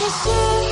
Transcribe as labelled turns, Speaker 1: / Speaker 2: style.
Speaker 1: understood.